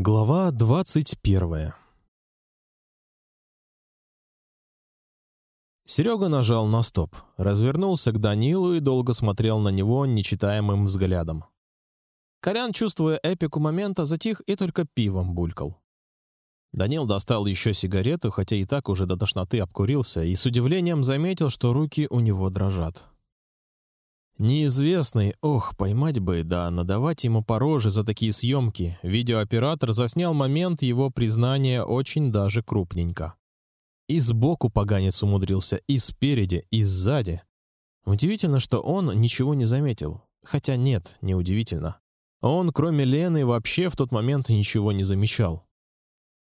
Глава двадцать первая. Серега нажал на стоп, развернулся к Данилу и долго смотрел на него нечитаемым взглядом. Колян, чувствуя эпику момента, затих и только пивом булькал. Данил достал еще сигарету, хотя и так уже до тошноты обкурился, и с удивлением заметил, что руки у него дрожат. Неизвестный, ох, поймать бы, да надавать ему по роже за такие съемки. Видеооператор заснял момент его признания очень даже крупненько. И сбоку поганец умудрился, и спереди, и сзади. Удивительно, что он ничего не заметил. Хотя нет, не удивительно. Он, кроме Лены, вообще в тот момент ничего не замечал.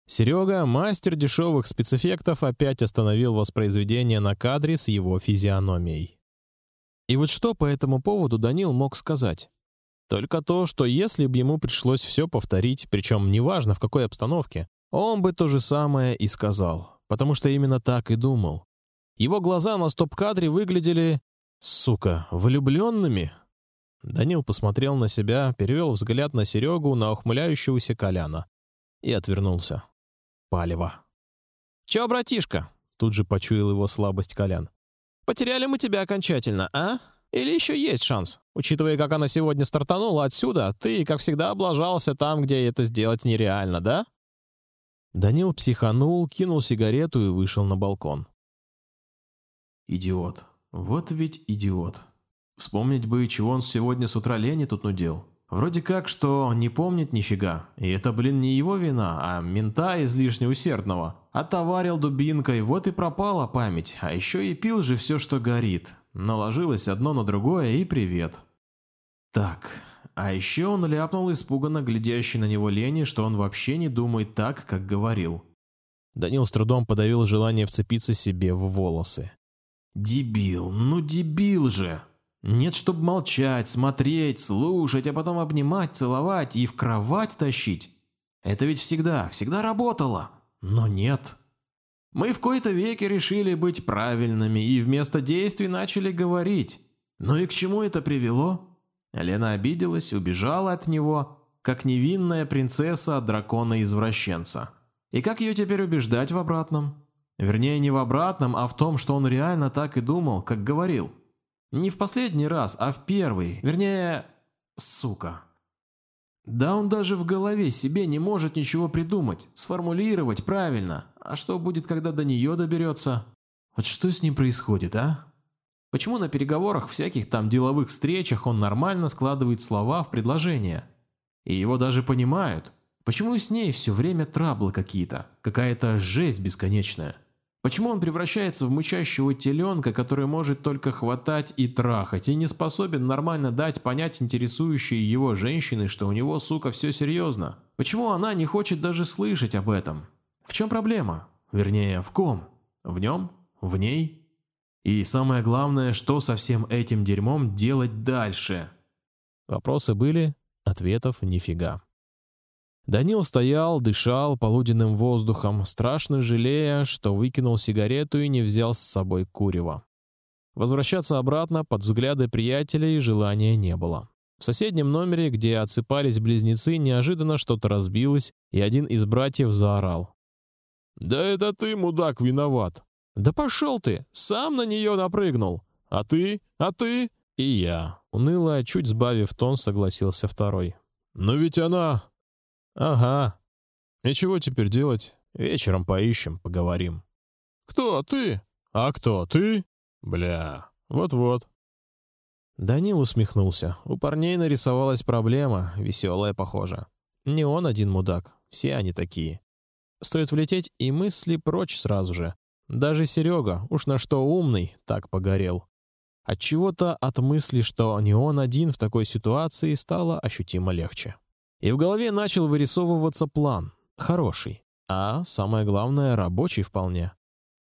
Серега, мастер дешевых спецэффектов, опять остановил воспроизведение на кадре с его физиономией. И вот что по этому поводу Данил мог сказать? Только то, что если бы ему пришлось все повторить, причем неважно в какой обстановке, он бы то же самое и сказал, потому что именно так и думал. Его глаза на стоп-кадре выглядели, сука, влюбленными. Данил посмотрел на себя, перевел взгляд на Серегу, на ухмыляющегося Коляна и отвернулся. Палево. Че, братишка? Тут же почуял его слабость Колян. Потеряли мы тебя окончательно, а? Или еще есть шанс? Учитывая, как она сегодня стартанула отсюда, ты, как всегда, облажался там, где это сделать нереально, да? Данил психанул, кинул сигарету и вышел на балкон. Идиот. Вот ведь идиот. Вспомнить бы, чего он сегодня с утра Лене тут нудел. Вроде как, что не помнит нифига. И это, блин, не его вина, а мента излишне усердного. Отоварил дубинкой, вот и пропала память. А еще и пил же все, что горит. Наложилось одно на другое и привет. Так, а еще он ляпнул испуганно глядящий на него Лене, что он вообще не думает так, как говорил. Данил с трудом подавил желание вцепиться себе в волосы. «Дебил, ну дебил же!» Нет, чтобы молчать, смотреть, слушать, а потом обнимать, целовать и в кровать тащить. Это ведь всегда, всегда работало. Но нет. Мы в кои-то веке решили быть правильными и вместо действий начали говорить. Но и к чему это привело? Лена обиделась, убежала от него, как невинная принцесса от дракона-извращенца. И как ее теперь убеждать в обратном? Вернее, не в обратном, а в том, что он реально так и думал, как говорил. Не в последний раз, а в первый. Вернее, сука. Да он даже в голове себе не может ничего придумать, сформулировать правильно. А что будет, когда до нее доберется? Вот что с ним происходит, а? Почему на переговорах, всяких там деловых встречах он нормально складывает слова в предложения? И его даже понимают. Почему с ней все время траблы какие-то? Какая-то жесть бесконечная? Почему он превращается в мычащего теленка, который может только хватать и трахать, и не способен нормально дать понять интересующей его женщины, что у него, сука, все серьезно? Почему она не хочет даже слышать об этом? В чем проблема? Вернее, в ком? В нем? В ней? И самое главное, что со всем этим дерьмом делать дальше? Вопросы были, ответов нифига. Данил стоял, дышал полуденным воздухом, страшно жалея, что выкинул сигарету и не взял с собой курева. Возвращаться обратно под взгляды приятелей желания не было. В соседнем номере, где отсыпались близнецы, неожиданно что-то разбилось, и один из братьев заорал: "Да это ты, мудак, виноват! Да пошел ты, сам на нее напрыгнул! А ты? А ты? И я!" Уныло, чуть сбавив тон, согласился второй. "Но ведь она Ага. И чего теперь делать? Вечером поищем, поговорим. Кто ты? А кто ты? Бля. Вот-вот. Данил усмехнулся. У парней нарисовалась проблема, веселая, похоже. Не он один мудак, все они такие. Стоит влететь и мысли прочь сразу же. Даже Серега, уж на что умный, так погорел. От чего-то от мысли, что не он один в такой ситуации, стало ощутимо легче. И в голове начал вырисовываться план, хороший, а самое главное рабочий вполне.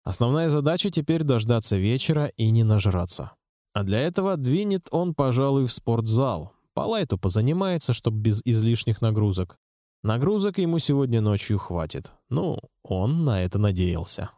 Основная задача теперь дождаться вечера и не нажраться. А для этого двинет он, пожалуй, в спортзал. По лайту позанимается, чтобы без излишних нагрузок. Нагрузок ему сегодня ночью хватит. Ну, он на это надеялся.